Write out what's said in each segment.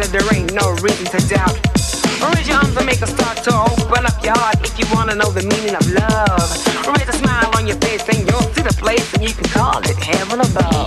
That there ain't no reason to doubt. Raise your arms and make a start to open up your heart if you wanna know the meaning of love. Raise a smile on your face and you'll see the place and you can call it heaven above.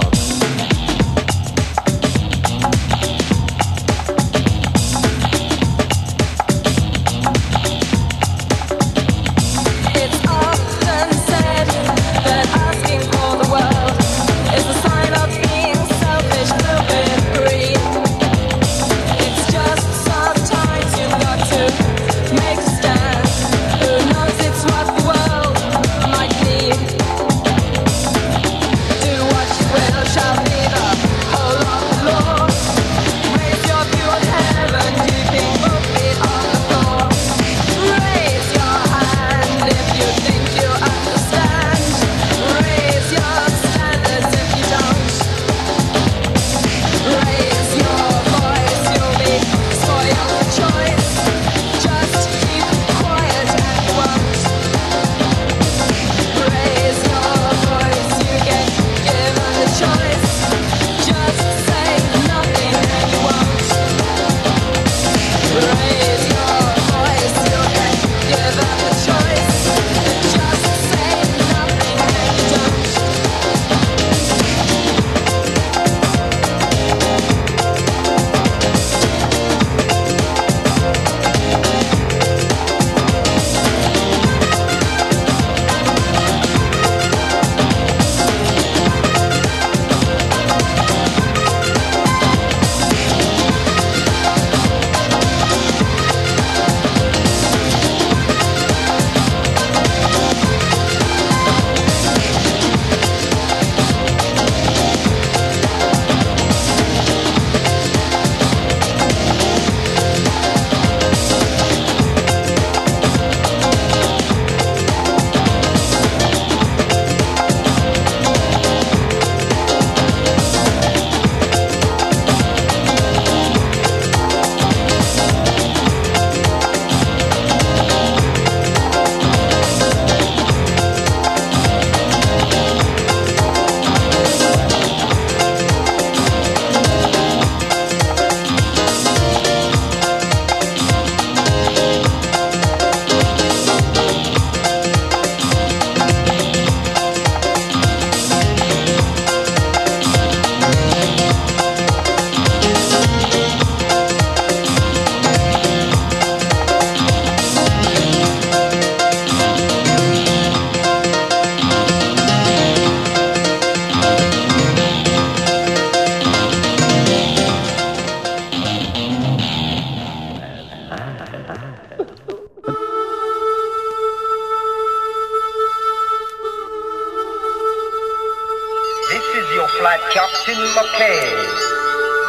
in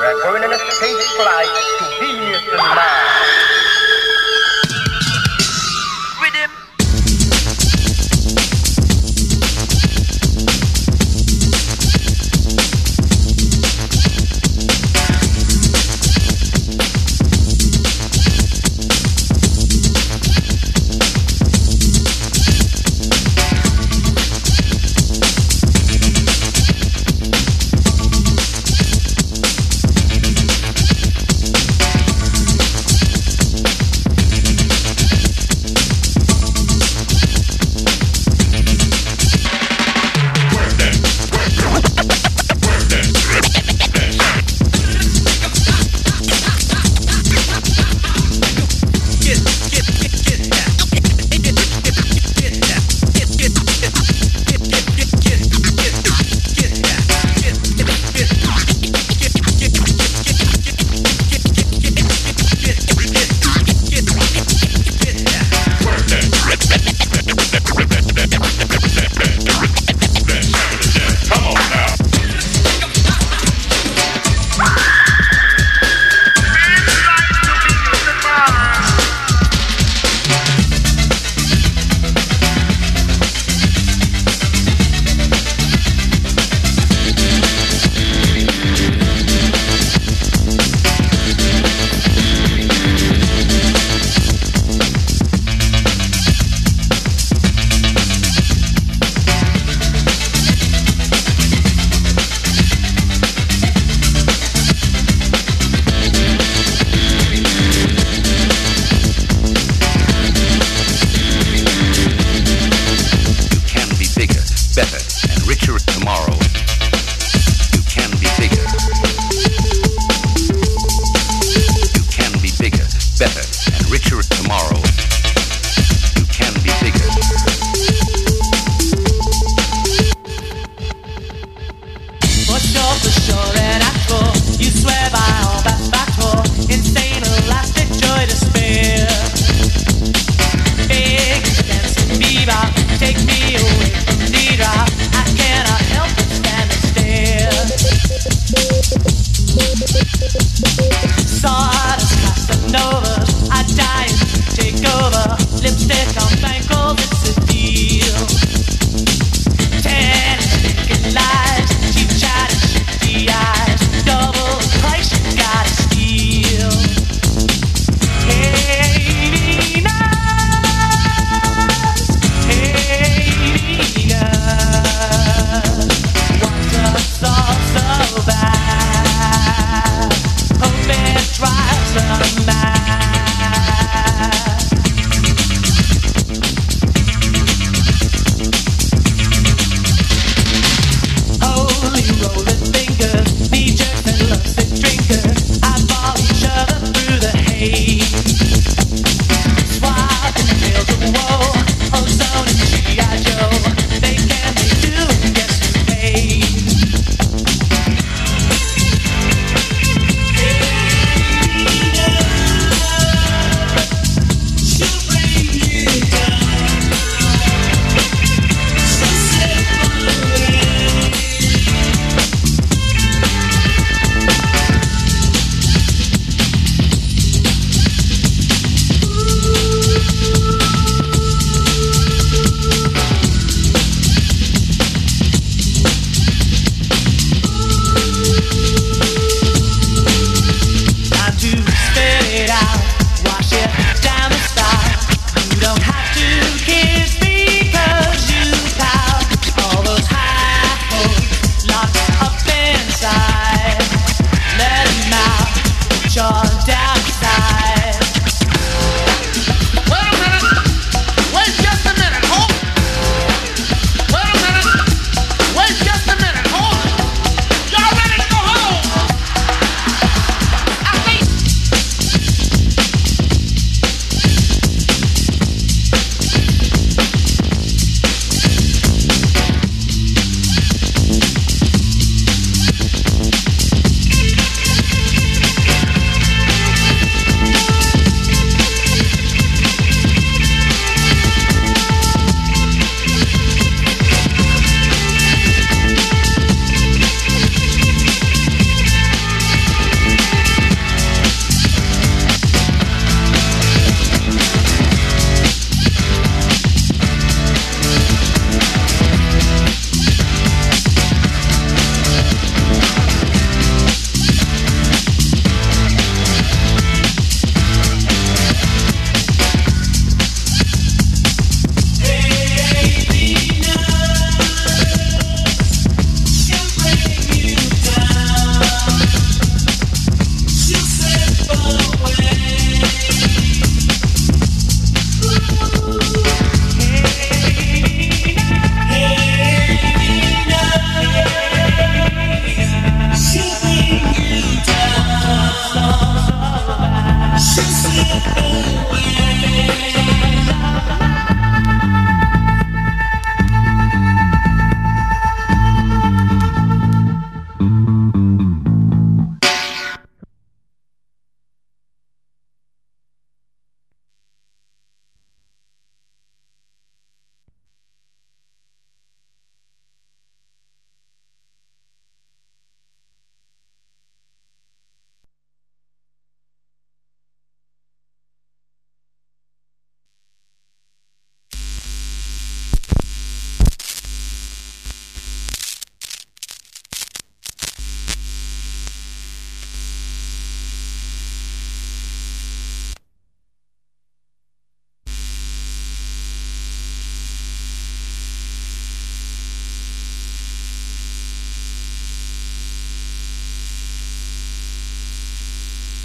We're going in a space flight to Venus and Mars.